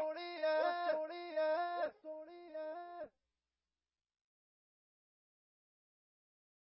glory.